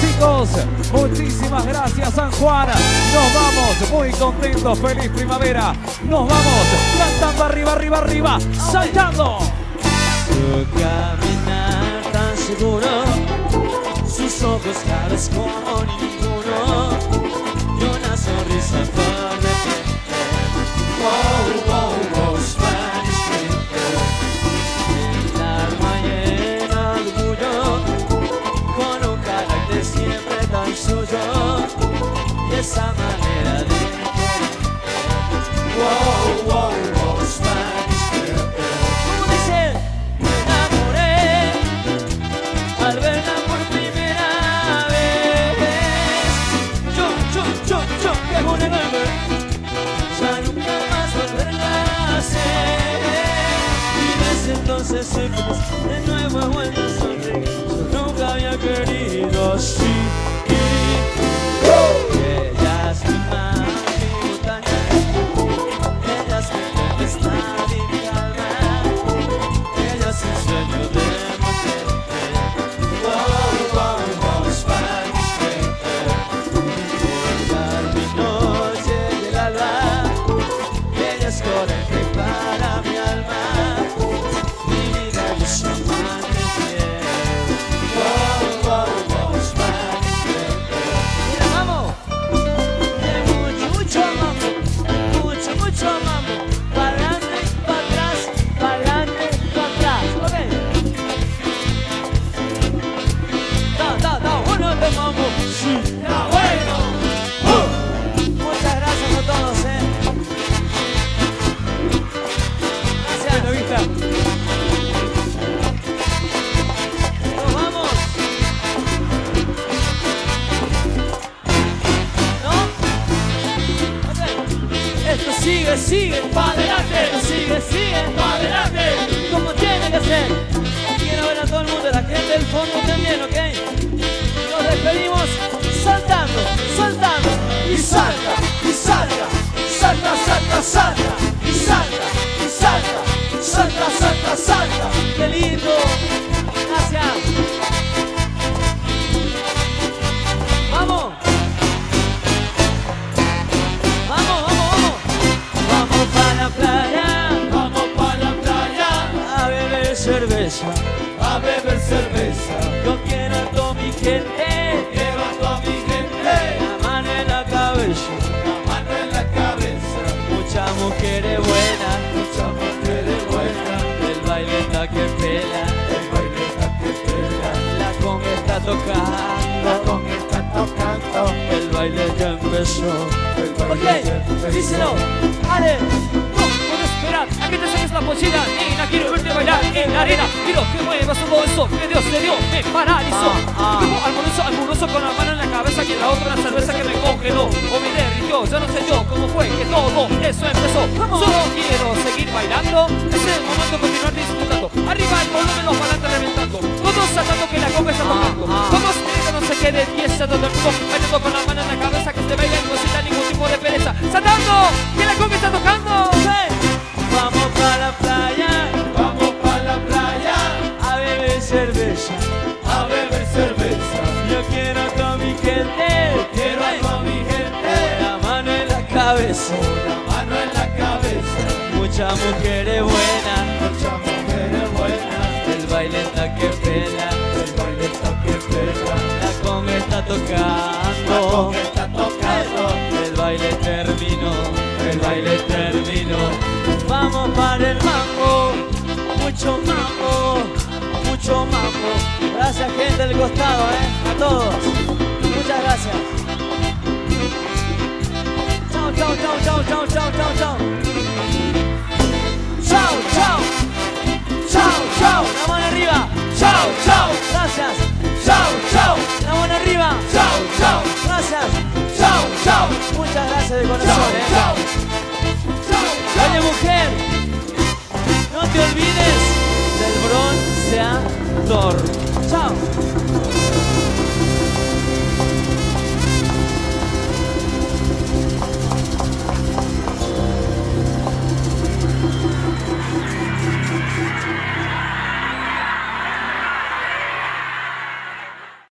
chicos. Muchísimas gracias, San Juan. Nos vamos muy contentos. Feliz primavera. Nos vamos cantando arriba, arriba, arriba. Saltando. Su caminar tan seguro, sus ojos claros como esa manera de. Wow, wow, wow, al verla por primera vez. Yo, que. Ya nunca más volverla a. Y desde entonces soy. De nuevo a sigue, sigue, pa' adelante. Sigue, sigue, cerveza, a beber cerveza. Yo quiero a toda mi gente, quiero a toda mi gente. La mano en la cabeza, la mano en la cabeza. Muchas mujeres buenas, muchas mujeres buenas. El baile está que pela, el baile está que pela. La conga está tocando, la conga está tocando. El baile ya empezó, el baile ya empezó. díselo, Ale. Quiero que muevas todo eso que Dios te dio Me paralizó. Como almoroso con la mano en la cabeza Y en la otra la cerveza que me congeló O me derritió, ya no sé yo cómo fue que todo eso empezó. Solo quiero seguir bailando. Es el momento de continuar disfrutando. Arriba el volumen, los volantes reventando. Todos saltando que la copa está tocando. Ah, ah. Todos quieren que no se quede pieza todo el mundo Bailando con la gente, quiero a toda mi gente. La mano en la cabeza, la mano en la cabeza. Muchas mujeres buenas, muchas mujeres buenas. El baile está que pela, el baile está que pela. La conga está tocando, la conga está tocando. El baile terminó, el baile terminó. Vamos para el mambo, mucho mambo, mucho mambo. Gracias gente del costado, eh, a todos. Muchas gracias. Chao, chao, chao, chao, chao, chao, chao, chao.